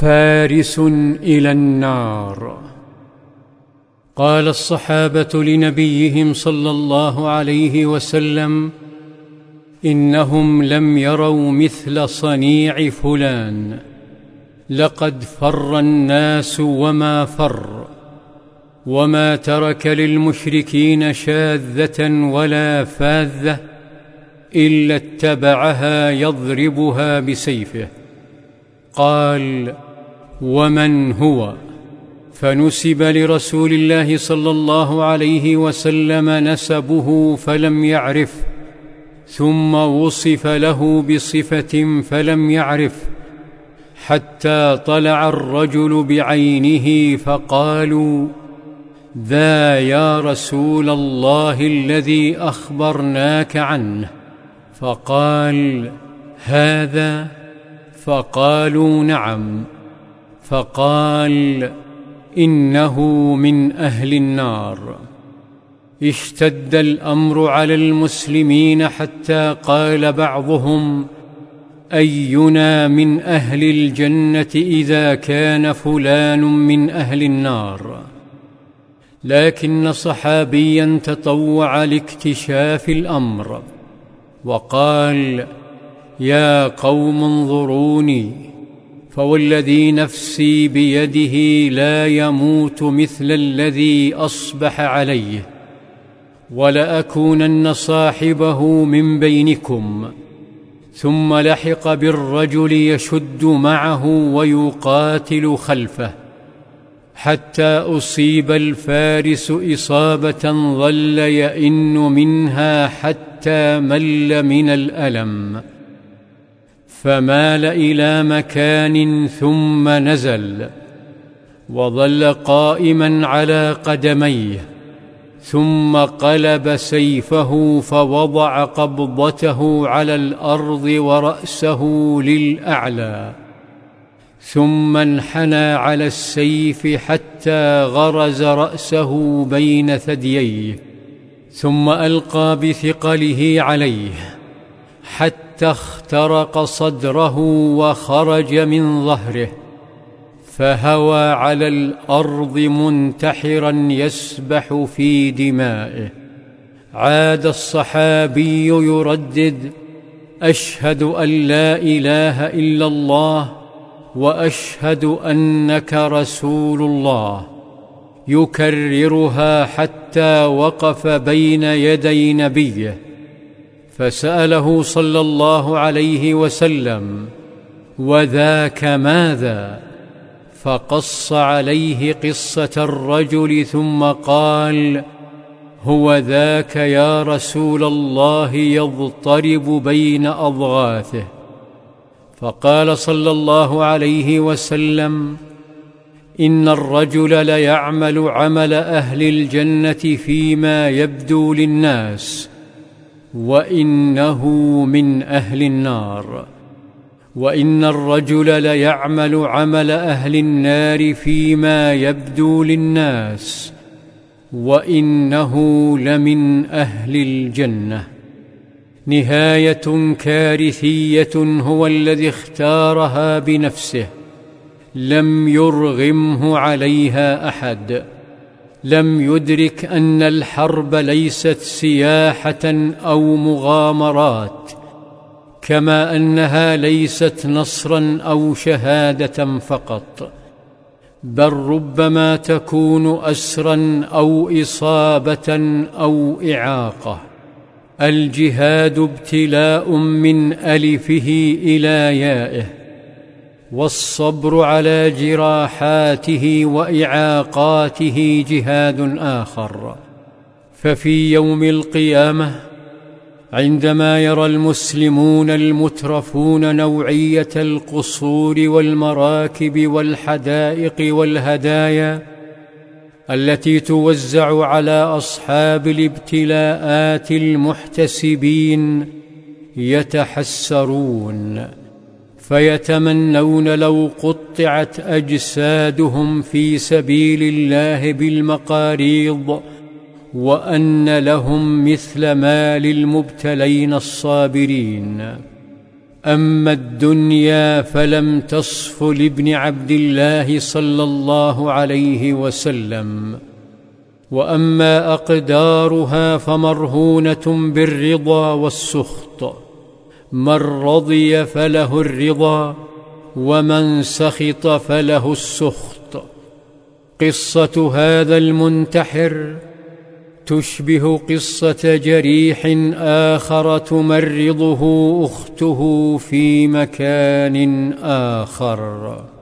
فارس إلى النار. قال الصحابة لنبيهم صلى الله عليه وسلم إنهم لم يروا مثل صنيع فلان. لقد فر الناس وما فر وما ترك للمشركين شاذة ولا فاذة إلا اتبعها يضربها بسيفه. قال ومن هو؟ فنسب لرسول الله صلى الله عليه وسلم نسبه فلم يعرف ثم وصف له بصفة فلم يعرف حتى طلع الرجل بعينه فقالوا ذا يا رسول الله الذي أخبرناك عنه فقال هذا؟ فقالوا نعم فقال إنه من أهل النار. اشتد الأمر على المسلمين حتى قال بعضهم أينا من أهل الجنة إذا كان فلان من أهل النار. لكن صحابيا تطوع لاكتشاف الأمر وقال يا قوم انظروني فوالذي نفسي بيده لا يموت مثل الذي اصبح عليه ولاكونن صاحبه من بينكم ثم لحق بالرجل يشد معه ويقاتل خلفه حتى اصيب الفارس اصابه ظل يئن منها حتى مل من الالم فمال إلى مكان ثم نزل وظل قائما على قدميه ثم قلب سيفه فوضع قبضته على الأرض ورأسه للأعلى ثم انحنى على السيف حتى غرز رأسه بين ثدييه ثم ألقى بثقله عليه حتى اخترق صدره وخرج من ظهره فهوى على الأرض منتحرا يسبح في دمائه. عاد الصحابي يردد أشهد أن لا إله إلا الله وأشهد أنك رسول الله. يكررها حتى وقف بين يدي نبيه. فسأله صلى الله عليه وسلم وذاك ماذا؟ فقص عليه قصة الرجل ثم قال هو ذاك يا رسول الله يضطرب بين أضغاثه. فقال صلى الله عليه وسلم إن الرجل ليعمل عمل أهل الجنة فيما يبدو للناس وانه من أهل النار وان الرجل ليعمل عمل أهل النار فيما يبدو للناس وانه لمن أهل الجنه نهايه كارثيه هو الذي اختارها بنفسه لم يرغمه عليها احد لم يدرك أن الحرب ليست سياحة أو مغامرات كما أنها ليست نصرا أو شهادة فقط بل ربما تكون اسرا أو إصابة أو إعاقة. الجهاد ابتلاء من ألفه إلى يائه. والصبر على جراحاته وإعاقاته جهاد آخر. ففي يوم القيامة عندما يرى المسلمون المترفون نوعية القصور والمراكب والحدائق والهدايا التي توزع على أصحاب الابتلاءات المحتسبين يتحسرون. فيتمنون لو قطعت أجسادهم في سبيل الله بالمقاريض وأن لهم مثل ما للمبتلين الصابرين. أما الدنيا فلم تصف لابن عبد الله صلى الله عليه وسلم. وأما أقدارها فمرهونة بالرضا والسخط. من رضي فله الرضا ومن سخط فله السخط. قصة هذا المنتحر تشبه قصة جريح آخر تمرضه أخته في مكان آخر.